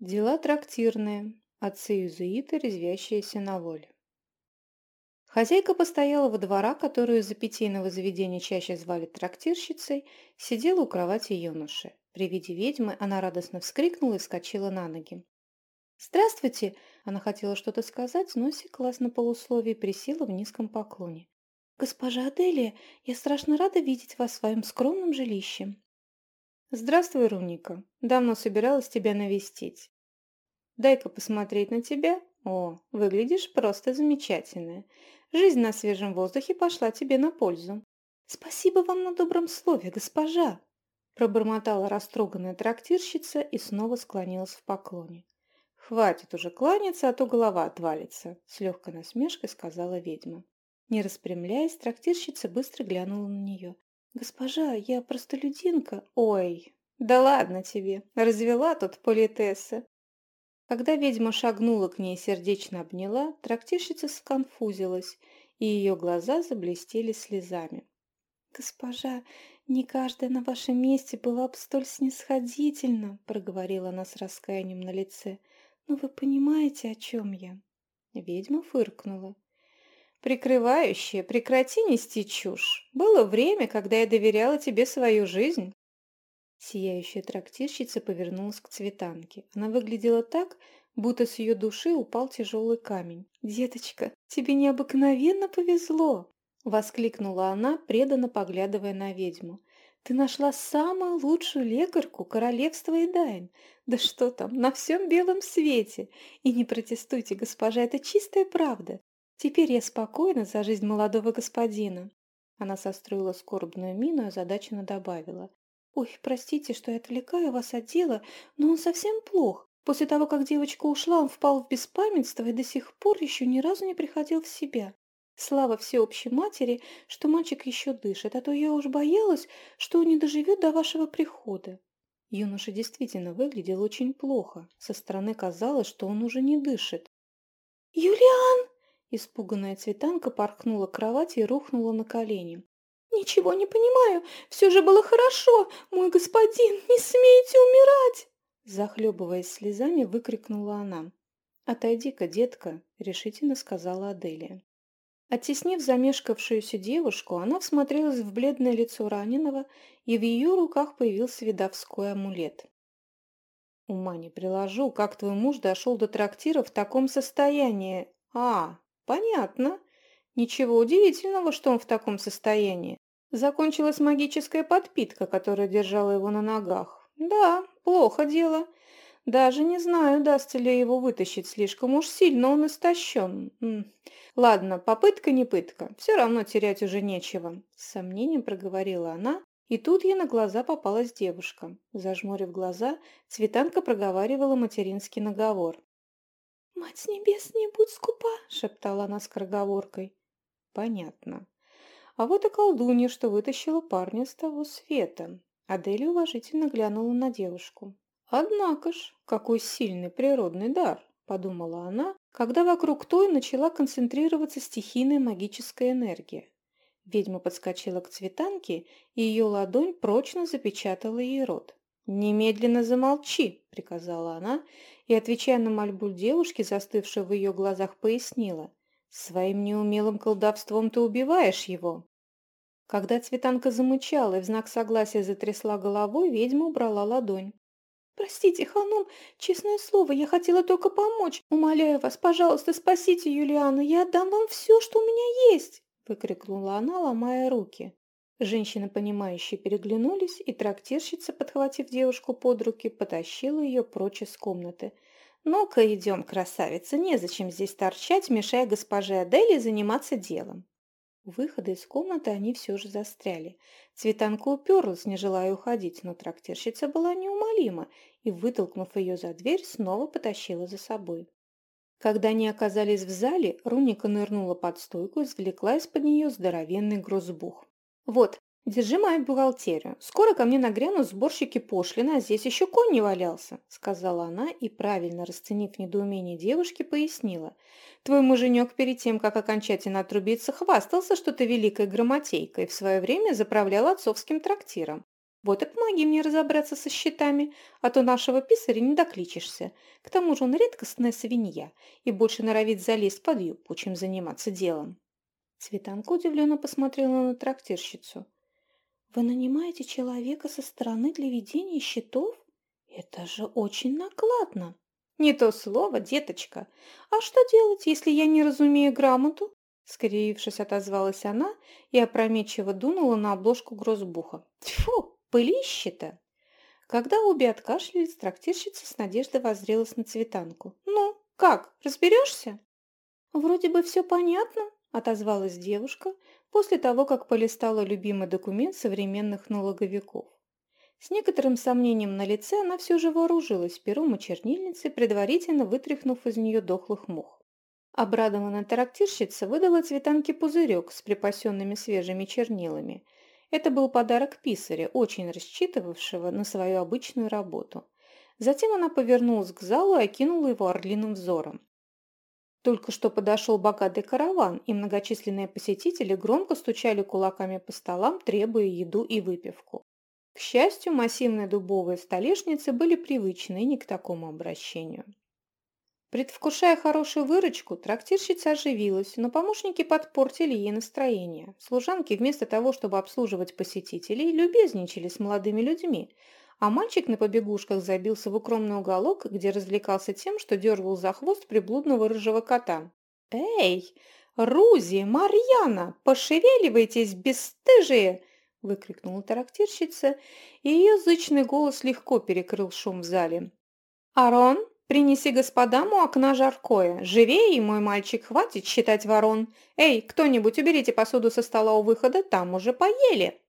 Дела трактирные, отцы-иезуиты, резвящиеся на воле. Хозяйка постоялого двора, которую за питейного заведения чаще звали трактирщицей, сидела у кровати юноши. При виде ведьмы она радостно вскрикнула и вскочила на ноги. «Здравствуйте!» – она хотела что-то сказать, но осеклась на полусловие и присела в низком поклоне. «Госпожа Аделия, я страшно рада видеть вас в своем скромном жилище. «Здравствуй, Руника. Давно собиралась тебя навестить. Дай-ка посмотреть на тебя. О, выглядишь просто замечательно. Жизнь на свежем воздухе пошла тебе на пользу». «Спасибо вам на добром слове, госпожа!» Пробормотала растроганная трактирщица и снова склонилась в поклоне. «Хватит уже кланяться, а то голова отвалится», — с легкой насмешкой сказала ведьма. Не распрямляясь, трактирщица быстро глянула на нее. «Госпожа, я простолюдинка». «Ой, да ладно тебе, развела тут политесса». Когда ведьма шагнула к ней и сердечно обняла, трактирщица сконфузилась, и ее глаза заблестели слезами. «Госпожа, не каждая на вашем месте была бы столь снисходительна», проговорила она с раскаянием на лице. «Но вы понимаете, о чем я?» Ведьма фыркнула. Прикрывающая, прекрати нести чушь. Было время, когда я доверяла тебе свою жизнь. Сияющая трактирщица повернулась к цветанке. Она выглядела так, будто с ее души упал тяжелый камень. «Деточка, тебе необыкновенно повезло!» — воскликнула она, преданно поглядывая на ведьму. «Ты нашла самую лучшую лекарку королевства Эдайн. Да что там, на всем белом свете! И не протестуйте, госпожа, это чистая правда. Теперь я спокойна за жизнь молодого господина. Она состроила скорбную мину и озадаченно добавила. «Ой, простите, что я отвлекаю вас от дела, но он совсем плох. После того, как девочка ушла, он впал в беспамятство и до сих пор еще ни разу не приходил в себя. Слава всеобщей матери, что мальчик еще дышит, а то я уж боялась, что он не доживет до вашего прихода». Юноша действительно выглядел очень плохо. Со стороны казалось, что он уже не дышит. «Юлиан!» Испуганная цветанка порхнула к кровати и рухнула на колени. «Ничего не понимаю. Все же было хорошо. Мой господин, не смейте умирать!» Захлебываясь слезами, выкрикнула она. «Отойди-ка, детка», — решительно сказала Аделия. Оттеснив замешкавшуюся девушку, она всмотрелась в бледное лицо раненого, и в ее руках появился видовской амулет. «Ума не приложу, как твой муж дошел до трактира в таком состоянии. А, Понятно. Ничего удивительного, что он в таком состоянии. Закончилась магическая подпитка, которая держала его на ногах. Да, плохо дело. Даже не знаю, удастся ли его вытащить, слишком уж сильно он истощен. Ладно, попытка не пытка, все равно терять уже нечего. С сомнением проговорила она, и тут ей на глаза попалась девушка. Зажмурив глаза, Цветанка проговаривала материнский наговор. «Мать небес, не будь скупа!» — шептала она скороговоркой. «Понятно. А вот и колдунья, что вытащила парня с того света». Аделия уважительно глянула на девушку. «Однако ж, какой сильный природный дар!» – подумала она, когда вокруг той начала концентрироваться стихийная магическая энергия. Ведьма подскочила к цветанке, и ее ладонь прочно запечатала ей рот. «Немедленно замолчи!» – приказала она, и, отвечая на мольбу девушки, застывшей в ее глазах, пояснила. «Своим неумелым колдовством ты убиваешь его!» Когда Цветанка замычала и в знак согласия затрясла головой, ведьма убрала ладонь. «Простите, ханум, честное слово, я хотела только помочь. Умоляю вас, пожалуйста, спасите Юлиану, я отдам вам все, что у меня есть!» выкрикнула она, ломая руки. Женщины, понимающие, переглянулись, и трактирщица, подхватив девушку под руки, потащила ее прочь из комнаты. «Ну-ка, идем, красавица, незачем здесь торчать, мешая госпоже Адели заниматься делом». У выхода из комнаты они все же застряли. Цветанка уперлась, не желая уходить, но трактирщица была неумолима и, вытолкнув ее за дверь, снова потащила за собой. Когда они оказались в зале, Руника нырнула под стойку и извлекла из-под нее здоровенный грузбух. «Вот, держи мою бухгалтерию. Скоро ко мне нагрянут сборщики пошлины, а здесь еще конь не валялся», сказала она и, правильно расценив недоумение девушки, пояснила. «Твой муженек перед тем, как окончательно отрубиться, хвастался, что ты великая грамотейка и в свое время заправлял отцовским трактиром. Вот и помоги мне разобраться со счетами, а то нашего писаря не докличешься. К тому же он редкостная свинья и больше норовит залезть под юбку, чем заниматься делом. Цветанка удивленно посмотрела на трактирщицу. «Вы нанимаете человека со стороны для ведения счетов? Это же очень накладно!» «Не то слово, деточка. А что делать, если я не разумею грамоту?» Скривившись, отозвалась она и опрометчиво дунула на обложку грозбуха. «Тьфу, пылище-то!» Когда обе откашлялись, трактирщица с надеждой воззрелась на цветанку. «Ну, как, разберешься?» «Вроде бы все понятно», – отозвалась девушка после того, как полистала любимый документ современных налоговиков. С некоторым сомнением на лице она все же вооружилась пером и чернильницей, предварительно вытряхнув из нее дохлых мух. Обрадованная трактирщица выдала цветанке пузырек с припасенными свежими чернилами. Это был подарок писаря, очень рассчитывавшего на свою обычную работу. Затем она повернулась к залу и окинула его орлиным взором. Только что подошел богатый караван, и многочисленные посетители громко стучали кулаками по столам, требуя еду и выпивку. К счастью, массивные дубовые столешницы были привычны не к такому обращению. Предвкушая хорошую выручку, трактирщица оживилась, но помощники подпортили ей настроение. Служанки вместо того, чтобы обслуживать посетителей, любезничали с молодыми людьми, а мальчик на побегушках забился в укромный уголок, где развлекался тем, что дергал за хвост приблудного рыжего кота. «Эй, Рузи, Марьяна, пошевеливайтесь, бесстыжие!» – выкрикнула трактирщица, и ее зычный голос легко перекрыл шум в зале. «Арон, принеси господам у окна жаркое. Живее, мой мальчик, хватит считать ворон. Эй, кто-нибудь, уберите посуду со стола у выхода, там уже поели!»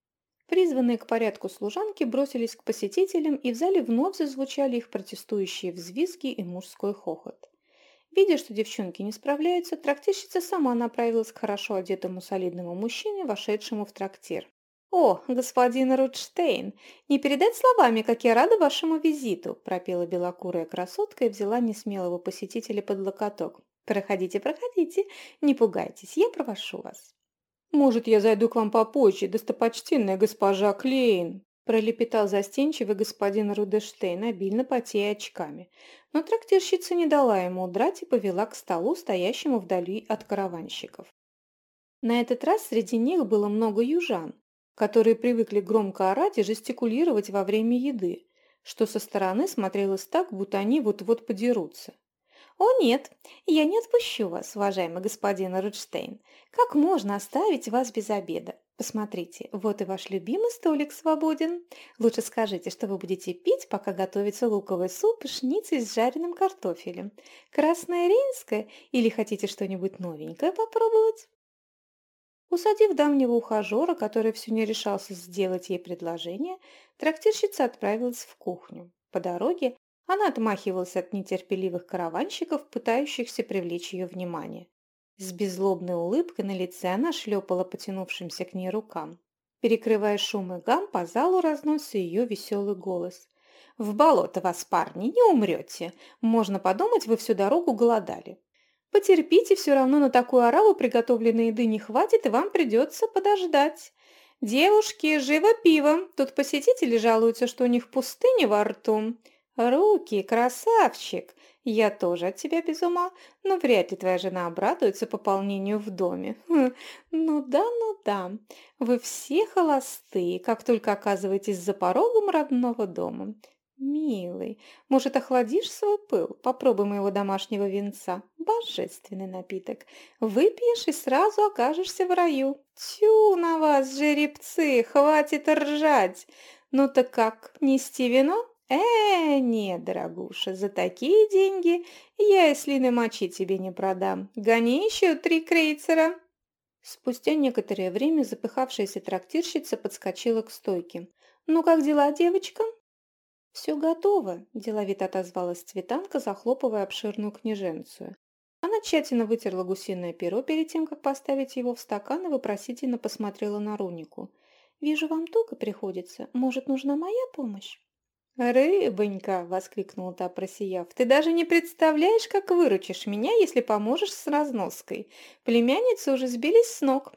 Призванные к порядку служанки бросились к посетителям, и в зале вновь зазвучали их протестующие взвизги и мужской хохот. Видя, что девчонки не справляются, трактирщица сама направилась к хорошо одетому солидному мужчине, вошедшему в трактир. «О, господин Рудштейн, не передать словами, как я рада вашему визиту!» – пропела белокурая красотка и взяла несмелого посетителя под локоток. «Проходите, проходите, не пугайтесь, я провожу вас». «Может, я зайду к вам попозже, достопочтенная госпожа Клейн?» пролепетал застенчивый господин Рудештейн, обильно потея очками. Но трактирщица не дала ему удрать и повела к столу, стоящему вдали от караванщиков. На этот раз среди них было много южан, которые привыкли громко орать и жестикулировать во время еды, что со стороны смотрелось так, будто они вот-вот подерутся. «О нет, я не отпущу вас, уважаемый господин Рудштейн. Как можно оставить вас без обеда? Посмотрите, вот и ваш любимый столик свободен. Лучше скажите, что вы будете пить, пока готовится луковый суп и шницель с жареным картофелем. Красное рейнское или хотите что-нибудь новенькое попробовать?» Усадив давнего ухажера, который все не решался сделать ей предложение, трактирщица отправилась в кухню. По дороге она отмахивалась от нетерпеливых караванщиков, пытающихся привлечь ее внимание. С беззлобной улыбкой на лице она шлепала потянувшимся к ней рукам. Перекрывая шум и гам, по залу разносся ее веселый голос. «В болото вас, парни, не умрете. Можно подумать, вы всю дорогу голодали. Потерпите, все равно на такую ораву приготовленной еды не хватит, и вам придется подождать. Девушки, живо пиво. Тут посетители жалуются, что у них пустыня во рту. Руки, красавчик. Я тоже от тебя без ума, но вряд ли твоя жена обрадуется пополнению в доме. Хм, ну да, ну да. Вы все холостые, как только оказываетесь за порогом родного дома. «Милый, может, охладишь свой пыл? Попробуй моего домашнего винца. Божественный напиток. Выпьешь и сразу окажешься в раю. Тю на вас, жеребцы, хватит ржать. Ну так как, нести вино? Э, нет, дорогуша, за такие деньги я и слины мочи тебе не продам. Гони еще три крейцера». Спустя некоторое время запыхавшаяся трактирщица подскочила к стойке. «Ну как дела, девочка?» «Все готово», – деловито отозвалась Цветанка, захлопывая обширную княженцию. Она тщательно вытерла гусиное перо перед тем, как поставить его в стакан и вопросительно посмотрела на Рунику. «Вижу, вам туго приходится. Может, нужна моя помощь?» «Рыбонька!» – воскликнула та, просияв. «Ты даже не представляешь, как выручишь меня, если поможешь с разноской. Племянницы уже сбились с ног».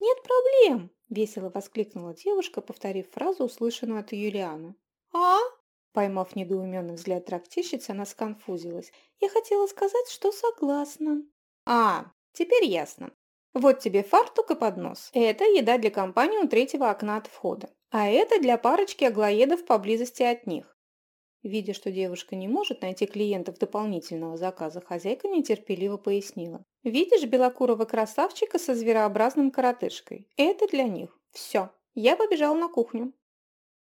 «Нет проблем!» Весело воскликнула девушка, повторив фразу, услышанную от Юлиана. «А?» Поймав недоуменный взгляд трактирщицы, она сконфузилась. «Я хотела сказать, что согласна». «А, теперь ясно. Вот тебе фартук и поднос. Это еда для компании у третьего окна от входа. А это для парочки аглоедов поблизости от них. Видя, что девушка не может найти клиентов дополнительного заказа, хозяйка нетерпеливо пояснила. «Видишь белокурого красавчика со зверообразным коротышкой? Это для них. Все. Я побежал на кухню».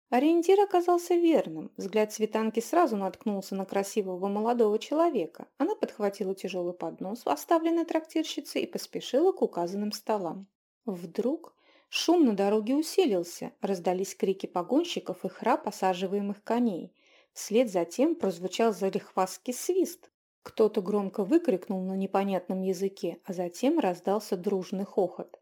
Ориентир оказался верным. Взгляд Светанки сразу наткнулся на красивого молодого человека. Она подхватила тяжелый поднос, оставленный трактирщицей, и поспешила к указанным столам. Вдруг шум на дороге усилился, раздались крики погонщиков и храп осаживаемых коней. Вслед за тем прозвучал залихвастский свист. Кто-то громко выкрикнул на непонятном языке, а затем раздался дружный хохот.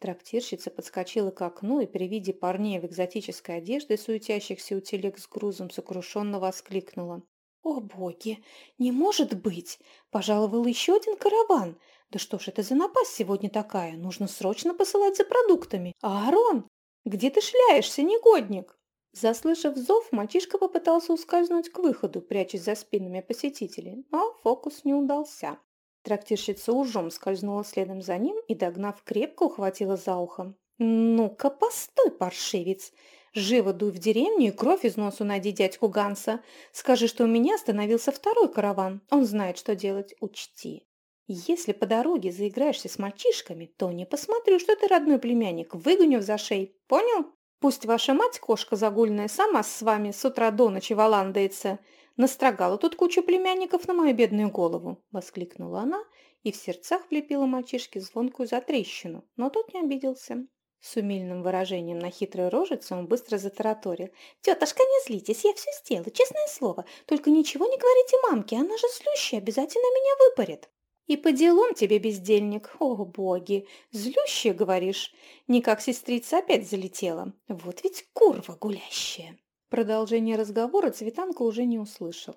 Трактирщица подскочила к окну и при виде парней в экзотической одежде, суетящихся у телег с грузом, сокрушенно воскликнула. «О, боги! Не может быть! Пожаловал еще один караван! Да что ж это за напасть сегодня такая? Нужно срочно посылать за продуктами! Аарон! Где ты шляешься, негодник?» Заслышав зов, мальчишка попытался ускользнуть к выходу, прячась за спинами посетителей, но фокус не удался. Трактирщица ужом скользнула следом за ним и, догнав, крепко ухватила за ухо. «Ну-ка, постой, паршивец! Живо дуй в деревню и кровь из носу найди дядьку Ганса. Скажи, что у меня остановился второй караван. Он знает, что делать. Учти. Если по дороге заиграешься с мальчишками, то не посмотрю, что ты родной племянник, выгоню в зашей. Понял?» Пусть ваша мать, кошка загульная, сама с вами с утра до ночи валандается. Настрогала тут кучу племянников на мою бедную голову!» – воскликнула она и в сердцах влепила мальчишке звонкую затрещину, но тот не обиделся. С умильным выражением на хитрой рожице он быстро затараторил. «Тетушка, не злитесь, я все сделаю, честное слово. Только ничего не говорите мамке, она же злющая, обязательно меня выпарит». И по делам тебе, бездельник. О, боги! Злющая, говоришь? Не как сестрица опять залетела. Вот ведь курва гулящая. Продолжение разговора Цветанка уже не услышал.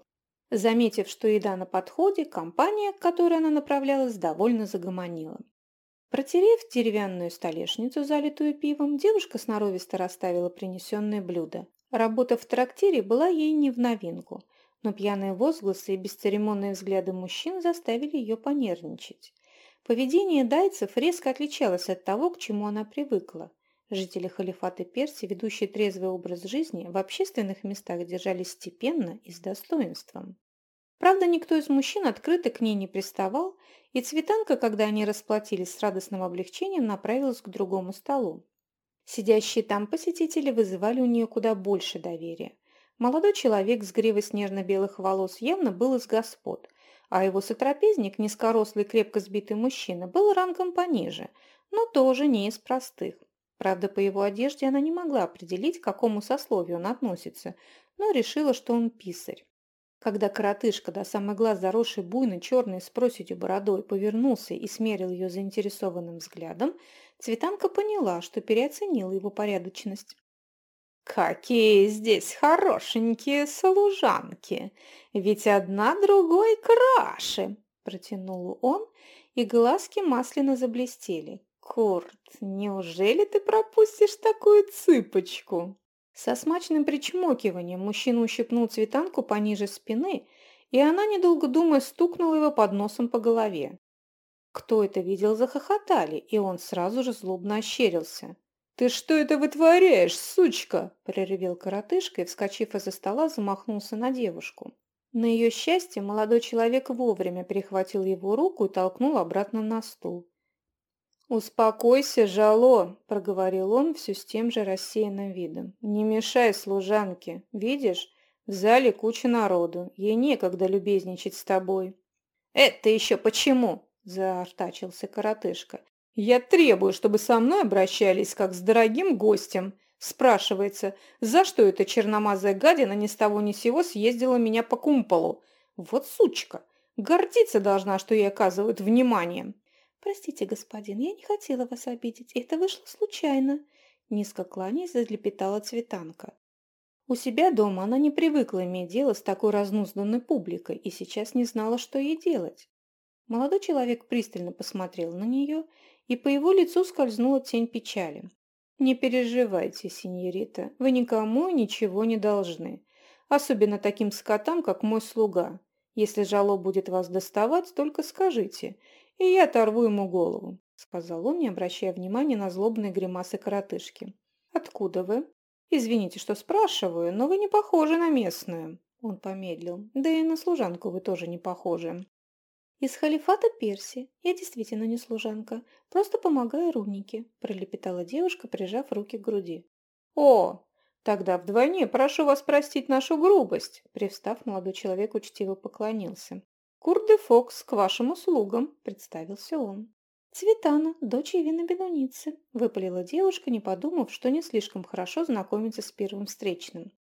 Заметив, что еда на подходе, компания, к которой она направлялась, довольно загомонила. Протерев деревянную столешницу, залитую пивом, девушка сноровисто расставила принесенное блюдо. Работа в трактире была ей не в новинку – но пьяные возгласы и бесцеремонные взгляды мужчин заставили ее понервничать. Поведение дайцев резко отличалось от того, к чему она привыкла. Жители халифата Персии, ведущие трезвый образ жизни, в общественных местах держались степенно и с достоинством. Правда, никто из мужчин открыто к ней не приставал, и Цветанка, когда они расплатились с радостным облегчением, направилась к другому столу. Сидящие там посетители вызывали у нее куда больше доверия. Молодой человек с гривой снежно-белых волос явно был из господ, а его сотрапезник, низкорослый крепко сбитый мужчина, был рангом пониже, но тоже не из простых. Правда, по его одежде она не могла определить, к какому сословию он относится, но решила, что он писарь. Когда коротышка до самых глаз заросший буйной черной с проседью бородой повернулся и смерил ее заинтересованным взглядом, Цветанка поняла, что переоценила его порядочность. «Какие здесь хорошенькие служанки! Ведь одна другой краше!» Протянул он, и глазки масляно заблестели. «Курт, неужели ты пропустишь такую цыпочку?» Со смачным причмокиванием мужчина ущипнул цветанку пониже спины, и она, недолго думая, стукнула его под носом по голове. Кто это видел, захохотали, и он сразу же злобно ощерился. «Ты что это вытворяешь, сучка?» – проревел коротышка и, вскочив из-за стола, замахнулся на девушку. На ее счастье молодой человек вовремя перехватил его руку и толкнул обратно на стул. «Успокойся, жало!» – проговорил он все с тем же рассеянным видом. «Не мешай служанке. Видишь, в зале куча народу. Ей некогда любезничать с тобой». «Это еще почему?» – заортачился коротышка. Я требую, чтобы со мной обращались как с дорогим гостем. Спрашивается, за что эта черномазая гадина ни с того ни сего съездила меня по кумполу? Вот сучка! Гордиться должна, что ей оказывают внимание. Простите, господин, я не хотела вас обидеть. Это вышло случайно. Низко кланяясь, залепетала цветанка. У себя дома она не привыкла иметь дело с такой разнузданной публикой и сейчас не знала, что ей делать. Молодой человек пристально посмотрел на нее и по его лицу скользнула тень печали. «Не переживайте, синьорита, вы никому ничего не должны, особенно таким скотам, как мой слуга. Если жало будет вас доставать, только скажите, и я оторву ему голову», — сказал он, не обращая внимания на злобные гримасы коротышки. «Откуда вы?» «Извините, что спрашиваю, но вы не похожи на местную». Он помедлил. «Да и на служанку вы тоже не похожи». «Из халифата Перси. Я действительно не служанка. Просто помогаю рунике», – пролепетала девушка, прижав руки к груди. «О, тогда вдвойне прошу вас простить нашу грубость», – привстав, молодой человек учтиво поклонился. «Курды Фокс к вашим услугам», – представился он. «Цветана, дочь Ивина Бедуницы», – выпалила девушка, не подумав, что не слишком хорошо знакомится с первым встречным.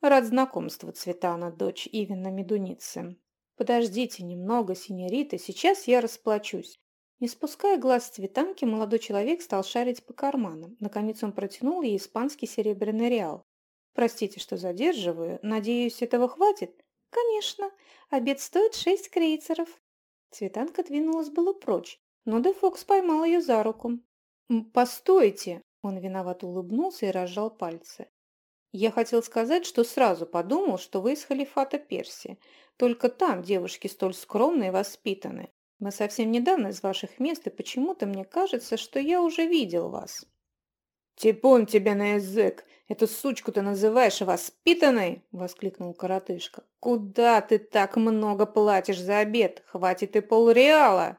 «Рад знакомству, Цветана, дочь Ивина Медуницы», «Подождите немного, синьорита, сейчас я расплачусь». Не спуская глаз с цветанки, молодой человек стал шарить по карманам. Наконец он протянул ей испанский серебряный реал. «Простите, что задерживаю. Надеюсь, этого хватит?» «Конечно. Обед стоит шесть крейцеров». Цветанка двинулась было прочь, но Де Фокс поймал ее за руку. «Постойте!» Он виновато улыбнулся и разжал пальцы. «Я хотел сказать, что сразу подумал, что вы из халифата Персии. Только там девушки столь скромные и воспитаны. Мы совсем недавно из ваших мест, и почему-то мне кажется, что я уже видел вас». «Типун тебе на язык! Эту сучку ты называешь воспитанной?» – воскликнул коротышка. «Куда ты так много платишь за обед? Хватит и полреала!»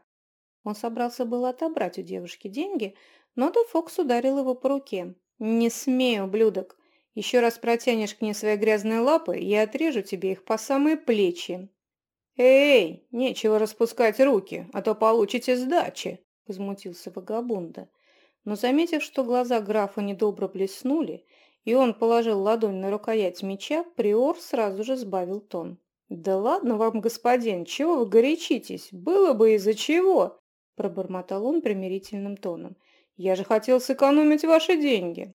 Он собрался было отобрать у девушки деньги, но Де Фокс ударил его по руке. «Не смей, ублюдок! Еще раз протянешь к ней свои грязные лапы, я отрежу тебе их по самые плечи. Эй, нечего распускать руки, а то получите сдачи, возмутился вагабунда. Но заметив, что глаза графа недобро блеснули, и он положил ладонь на рукоять меча, приор сразу же сбавил тон. «Да ладно вам, господин, чего вы горячитесь? Было бы из-за чего!» Пробормотал он примирительным тоном. «Я же хотел сэкономить ваши деньги!»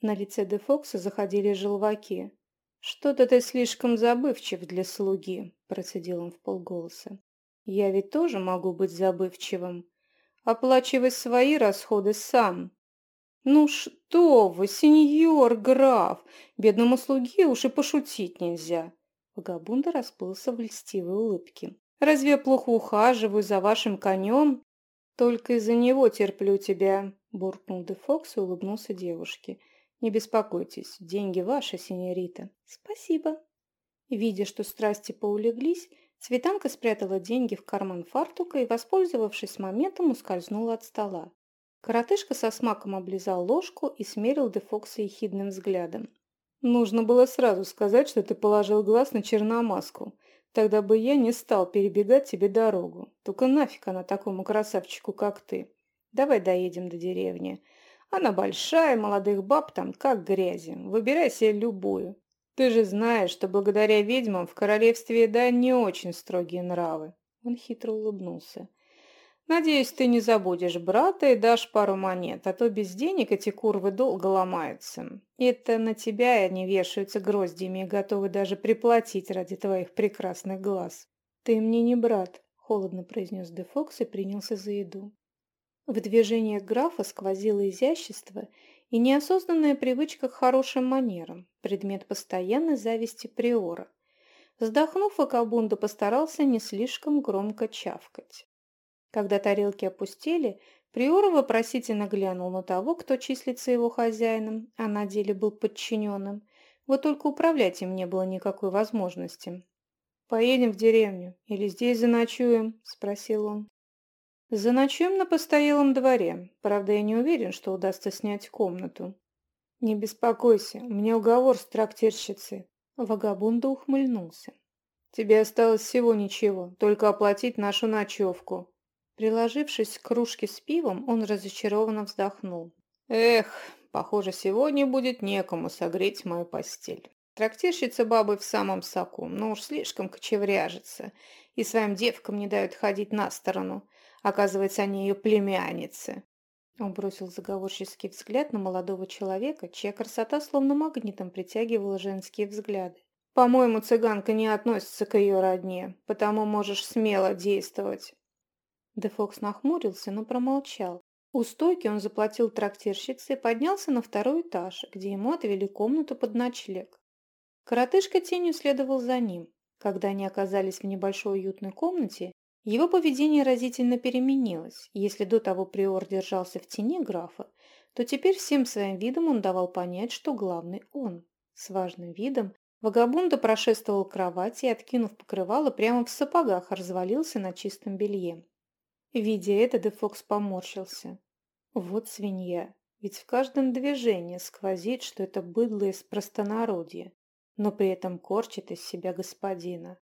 На лице Де Фокса заходили желваки. «Что-то ты слишком забывчив для слуги», – процедил он в полголоса. «Я ведь тоже могу быть забывчивым. Оплачивай свои расходы сам». «Ну что вы, сеньор граф, бедному слуге уж и пошутить нельзя». Вагабунда расплылся в льстивой улыбке. «Разве я плохо ухаживаю за вашим конем?» «Только из-за него терплю тебя», – буркнул Де Фокс и улыбнулся девушке. «Не беспокойтесь, деньги ваши, синьорита». «Спасибо». Видя, что страсти поулеглись, Цветанка спрятала деньги в карман фартука и, воспользовавшись моментом, ускользнула от стола. Коротышка со смаком облизал ложку и смерил Дефокса ехидным взглядом. «Нужно было сразу сказать, что ты положил глаз на черномаску. Тогда бы я не стал перебегать тебе дорогу. Только нафиг она такому красавчику, как ты. Давай доедем до деревни. Она большая, молодых баб там как грязи. Выбирай себе любую. Ты же знаешь, что благодаря ведьмам в королевстве да не очень строгие нравы. Он хитро улыбнулся. Надеюсь, ты не забудешь брата и дашь пару монет, а то без денег эти курвы долго ломаются. Это на тебя они вешаются гроздьями и готовы даже приплатить ради твоих прекрасных глаз. Ты мне не брат, холодно произнес Дефокс и принялся за еду. В движениях графа сквозило изящество и неосознанная привычка к хорошим манерам, предмет постоянной зависти приора. Вздохнув, Акабунда постарался не слишком громко чавкать. Когда тарелки опустили, приор вопросительно глянул на того, кто числится его хозяином, а на деле был подчиненным. Вот только управлять им не было никакой возможности. «Поедем в деревню или здесь заночуем?» – спросил он. Заночуем на постоялом дворе. Правда, я не уверен, что удастся снять комнату. Не беспокойся, у меня уговор с трактирщицей. Вагабунда ухмыльнулся. Тебе осталось всего ничего, только оплатить нашу ночевку. Приложившись к кружке с пивом, он разочарованно вздохнул. Эх, похоже, сегодня будет некому согреть мою постель. Трактирщица бабы в самом соку, но уж слишком кочевряжется, и своим девкам не дают ходить на сторону. Оказывается, они ее племянницы. Он бросил заговорческий взгляд на молодого человека, чья красота словно магнитом притягивала женские взгляды. «По-моему, цыганка не относится к ее родне, потому можешь смело действовать». Дефокс нахмурился, но промолчал. У стойки он заплатил трактирщице и поднялся на второй этаж, где ему отвели комнату под ночлег. Коротышка тенью следовал за ним. Когда они оказались в небольшой уютной комнате, его поведение разительно переменилось. Если до того приор держался в тени графа, то теперь всем своим видом он давал понять, что главный он. С важным видом Вагабунда прошествовал к кровати и, откинув покрывало, прямо в сапогах развалился на чистом белье. Видя это, Дефокс поморщился. Вот свинья. Ведь в каждом движении сквозит, что это быдло из простонародья, но при этом корчит из себя господина.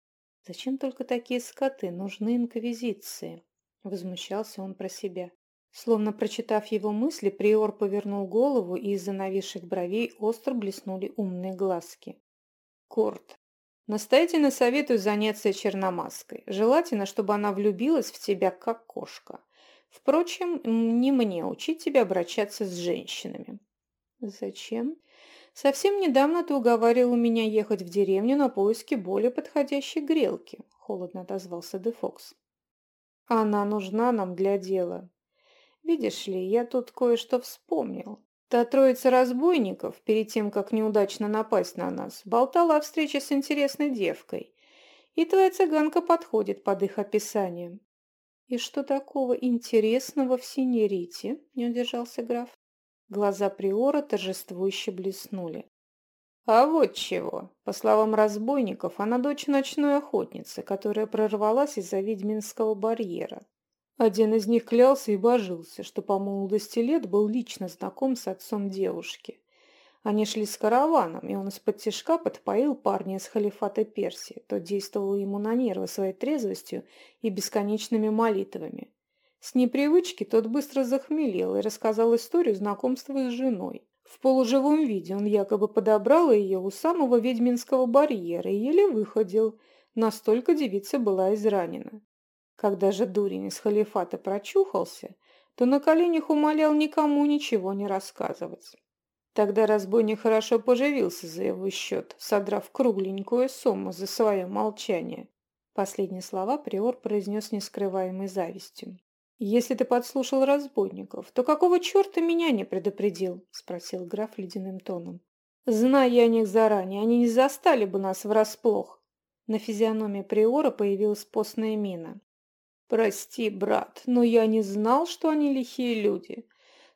Зачем только такие скоты нужны инквизиции? Возмущался он про себя. Словно прочитав его мысли, приор повернул голову, и из-за нависших бровей остро блеснули умные глазки. Корт. Настоятельно советую заняться черномазкой. Желательно, чтобы она влюбилась в тебя, как кошка. Впрочем, не мне учить тебя обращаться с женщинами. Зачем? Совсем недавно ты уговаривал меня ехать в деревню на поиски более подходящей грелки, холодно отозвался Дефокс. Она нужна нам для дела. Видишь ли, я тут кое-что вспомнил. Та троица разбойников, перед тем, как неудачно напасть на нас, болтала о встрече с интересной девкой. И твоя цыганка подходит под их описанием. «И что такого интересного в синерите?» – не удержался граф. Глаза приора торжествующе блеснули. А вот чего. По словам разбойников, она дочь ночной охотницы, которая прорвалась из-за ведьминского барьера. Один из них клялся и божился, что по молодости лет был лично знаком с отцом девушки. Они шли с караваном, и он из-под тяжка подпоил парня из халифата Персии. Тот действовал ему на нервы своей трезвостью и бесконечными молитвами. С непривычки тот быстро захмелел и рассказал историю знакомства с женой. В полуживом виде он якобы подобрал ее у самого ведьминского барьера и еле выходил. Настолько девица была изранена. Когда же дурень из халифата прочухался, то на коленях умолял никому ничего не рассказывать. Тогда разбойник хорошо поживился за его счет, содрав кругленькую сумму за свое молчание. Последние слова приор произнес нескрываемой завистью. «Если ты подслушал разбойников, то какого черта меня не предупредил?» – спросил граф ледяным тоном. «Зная я о них заранее, они не застали бы нас врасплох». На физиономии приора появилась постная мина. «Прости, брат, но я не знал, что они лихие люди.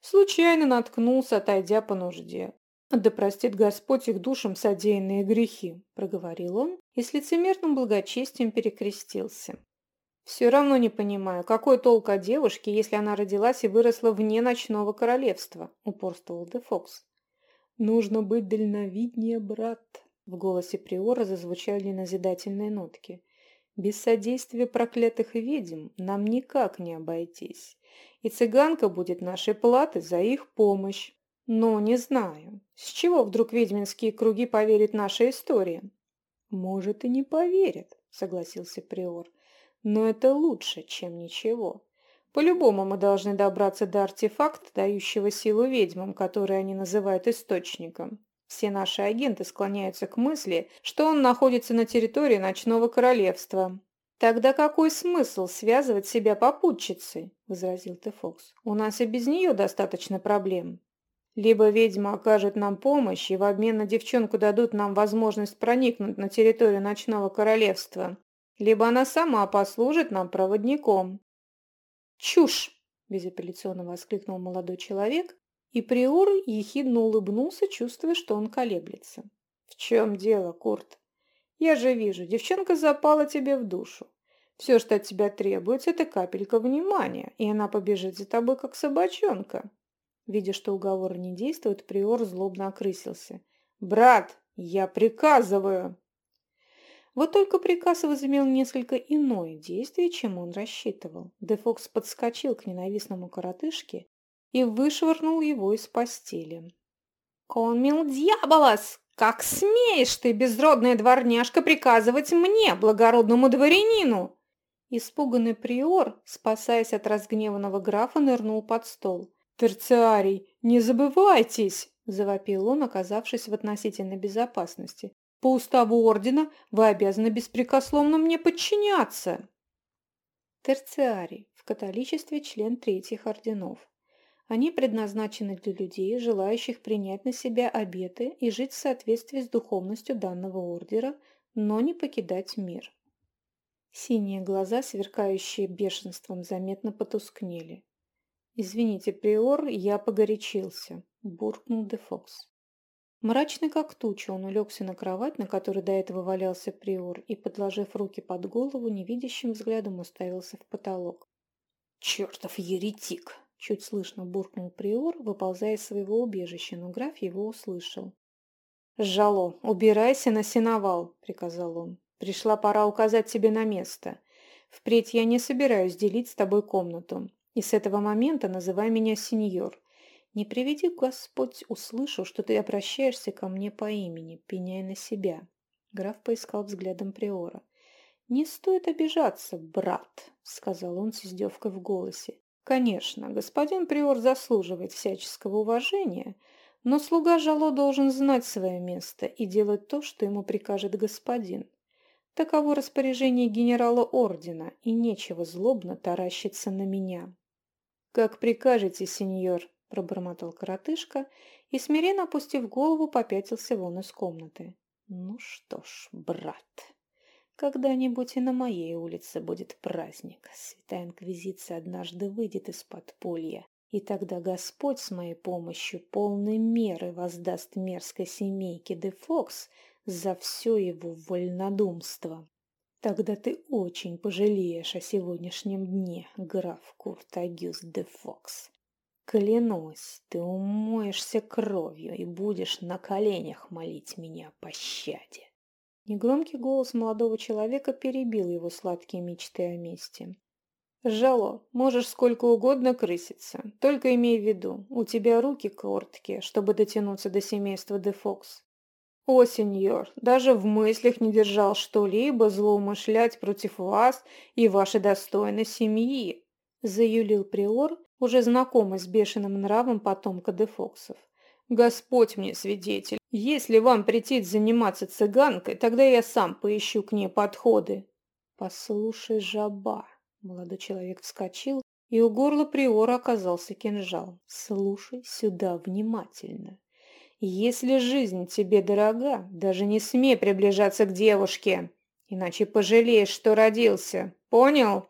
Случайно наткнулся, отойдя по нужде. «Да простит Господь их душам содеянные грехи», – проговорил он и с лицемерным благочестием перекрестился. «Все равно не понимаю, какой толк о девушке, если она родилась и выросла вне ночного королевства», – упорствовал Де Фокс. «Нужно быть дальновиднее, брат», – в голосе Приора зазвучали назидательные нотки. Без содействия проклятых ведьм нам никак не обойтись. И цыганка будет нашей платой за их помощь. Но не знаю, с чего вдруг ведьминские круги поверят нашей истории? Может, и не поверят, согласился Приор. Но это лучше, чем ничего. По-любому мы должны добраться до артефакта, дающего силу ведьмам, который они называют источником. Все наши агенты склоняются к мысли, что он находится на территории ночного королевства. «Тогда какой смысл связывать себя попутчицей?» – возразил Тефокс. «У нас и без нее достаточно проблем. Либо ведьма окажет нам помощь, и в обмен на девчонку дадут нам возможность проникнуть на территорию ночного королевства, либо она сама послужит нам проводником». «Чушь!» – безапелляционно воскликнул молодой человек и Приор ехидно улыбнулся, чувствуя, что он колеблется. «В чем дело, Курт? Я же вижу, девчонка запала тебе в душу. Все, что от тебя требуется, это капелька внимания, и она побежит за тобой, как собачонка». Видя, что уговор не действует, Приор злобно окрысился. «Брат, я приказываю!» Вот только приказ возымел несколько иное действие, чем он рассчитывал. Дефокс подскочил к ненавистному коротышке и вышвырнул его из постели. «Конмил дьяволос! Как смеешь ты, безродная дворняжка, приказывать мне, благородному дворянину?» Испуганный приор, спасаясь от разгневанного графа, нырнул под стол. «Терциарий, не забывайтесь!» – завопил он, оказавшись в относительной безопасности. «По уставу ордена вы обязаны беспрекословно мне подчиняться!» Терциарий в католичестве член третьих орденов. Они предназначены для людей, желающих принять на себя обеты и жить в соответствии с духовностью данного ордера, но не покидать мир. Синие глаза, сверкающие бешенством, заметно потускнели. «Извините, Приор, я погорячился», – буркнул Де Фокс. Мрачный как туча, он улегся на кровать, на которой до этого валялся Приор, и, подложив руки под голову, невидящим взглядом уставился в потолок. «Чертов еретик!» Чуть слышно буркнул Приор, выползая из своего убежища, но граф его услышал. «Жало, убирайся на сеновал», — приказал он. «Пришла пора указать тебе на место. Впредь я не собираюсь делить с тобой комнату. И с этого момента называй меня сеньор. Не приведи, Господь, услышу, что ты обращаешься ко мне по имени, пеняй на себя». Граф поискал взглядом Приора. «Не стоит обижаться, брат», — сказал он с издевкой в голосе. Конечно, господин приор заслуживает всяческого уважения, но слуга Жало должен знать свое место и делать то, что ему прикажет господин. Таково распоряжение генерала ордена, и нечего злобно таращиться на меня. «Как прикажете, сеньор», – пробормотал коротышка и, смиренно опустив голову, попятился вон из комнаты. «Ну что ж, брат». Когда-нибудь и на моей улице будет праздник. Святая Инквизиция однажды выйдет из подполья, и тогда Господь с моей помощью полной меры воздаст мерзкой семейке де Фокс за все его вольнодумство. Тогда ты очень пожалеешь о сегодняшнем дне, граф Курт Агюст де Фокс. Клянусь, ты умоешься кровью и будешь на коленях молить меня о пощаде. Негромкий голос молодого человека перебил его сладкие мечты о мести. «Жало, можешь сколько угодно крыситься. Только имей в виду, у тебя руки короткие, чтобы дотянуться до семейства Де Фокс. О, сеньор, даже в мыслях не держал что-либо злоумышлять против вас и вашей достойной семьи», заюлил Приор, уже знакомый с бешеным нравом потомка Де Фоксов. «Господь мне свидетель, если вам претит заниматься цыганкой, тогда я сам поищу к ней подходы. Послушай, жаба. Молодой человек вскочил, и у горла приора оказался кинжал. Слушай сюда внимательно. Если жизнь тебе дорога, даже не смей приближаться к девушке, иначе пожалеешь, что родился. Понял?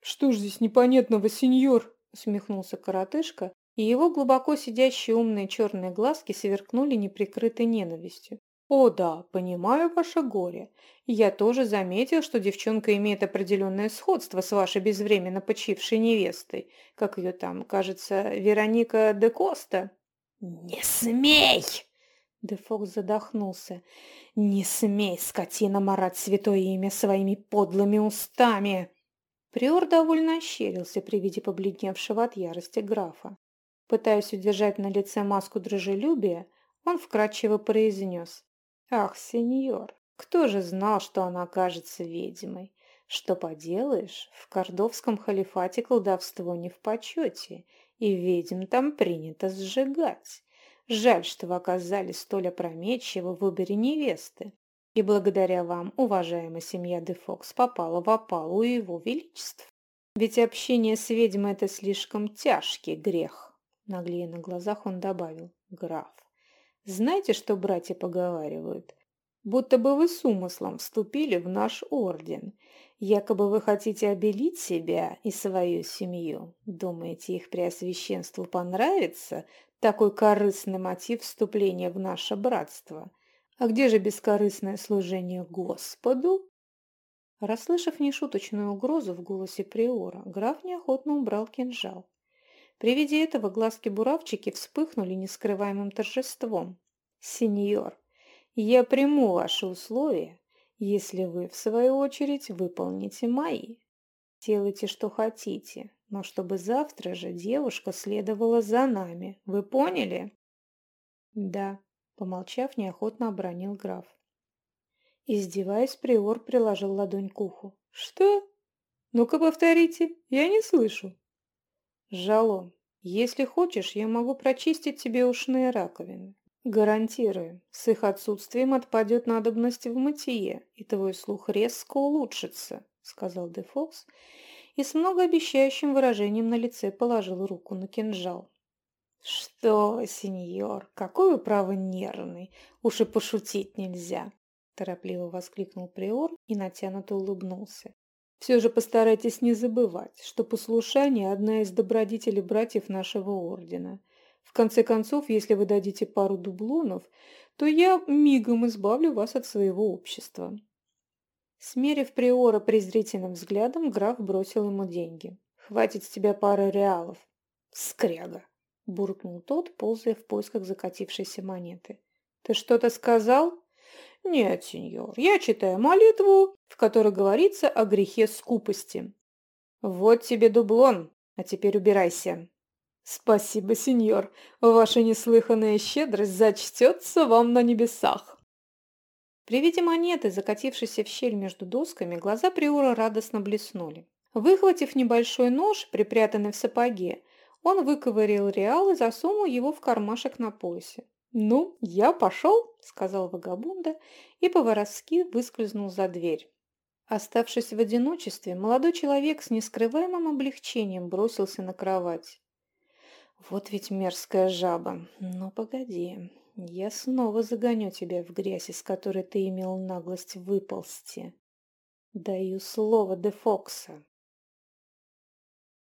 Что ж здесь непонятного, сеньор? Усмехнулся коротышка и его глубоко сидящие умные черные глазки сверкнули неприкрытой ненавистью. «О да, понимаю ваше горе. Я тоже заметил, что девчонка имеет определенное сходство с вашей безвременно почившей невестой. Как ее там, кажется, Вероника де Коста?» «Не смей!» Дефокс задохнулся. «Не смей, скотина, марать святое имя своими подлыми устами!» Приор довольно ощерился при виде побледневшего от ярости графа. Пытаясь удержать на лице маску дружелюбия, он вкратчиво произнес. «Ах, сеньор, кто же знал, что она окажется ведьмой? Что поделаешь, в Кордовском халифате колдовство не в почете, и ведьм там принято сжигать. Жаль, что вы оказались столь опрометчивы в выборе невесты, и благодаря вам, уважаемая семья де Фокс, попала в опалу его величеств. Ведь общение с ведьмой – это слишком тяжкий грех. Наглее на глазах он добавил. Граф. Знаете, что братья поговаривают? Будто бы вы с умыслом вступили в наш орден. Якобы вы хотите обелить себя и свою семью. Думаете, их преосвященству понравится такой корыстный мотив вступления в наше братство? А где же бескорыстное служение Господу? Расслышав нешуточную угрозу в голосе Приора, граф неохотно убрал кинжал. При виде этого глазки-буравчики вспыхнули нескрываемым торжеством. «Сеньор, я приму ваши условия, если вы, в свою очередь, выполните мои. Делайте, что хотите, но чтобы завтра же девушка следовала за нами. Вы поняли?» «Да», — помолчав, неохотно обронил граф. Издеваясь, приор приложил ладонь к уху. «Что? Ну-ка повторите, я не слышу». Жало, если хочешь, я могу прочистить тебе ушные раковины. Гарантирую, с их отсутствием отпадет надобность в мытье, и твой слух резко улучшится, сказал Дефокс и с многообещающим выражением на лице положил руку на кинжал. «Что, сеньор, какой вы, право, нервный! Уж и пошутить нельзя!» Торопливо воскликнул приор и натянуто улыбнулся. «Все же постарайтесь не забывать, что послушание – одна из добродетелей братьев нашего ордена. В конце концов, если вы дадите пару дублонов, то я мигом избавлю вас от своего общества». Смерив приора презрительным взглядом, граф бросил ему деньги. «Хватит с тебя пары реалов». «Скряга!» – буркнул тот, ползая в поисках закатившейся монеты. «Ты что-то сказал?» «Нет, сеньор, я читаю молитву, в которой говорится о грехе скупости». «Вот тебе дублон, а теперь убирайся». «Спасибо, сеньор, ваша неслыханная щедрость зачтется вам на небесах». При виде монеты, закатившейся в щель между досками, глаза Приора радостно блеснули. Выхватив небольшой нож, припрятанный в сапоге, он выковырил реал и засунул его в кармашек на поясе. «Ну, я пошел», — сказал вагабунда и по-воровски выскользнул за дверь. Оставшись в одиночестве, молодой человек с нескрываемым облегчением бросился на кровать. «Вот ведь мерзкая жаба. Но погоди, я снова загоню тебя в грязь, из которой ты имел наглость выползти. Даю слово де Фокса,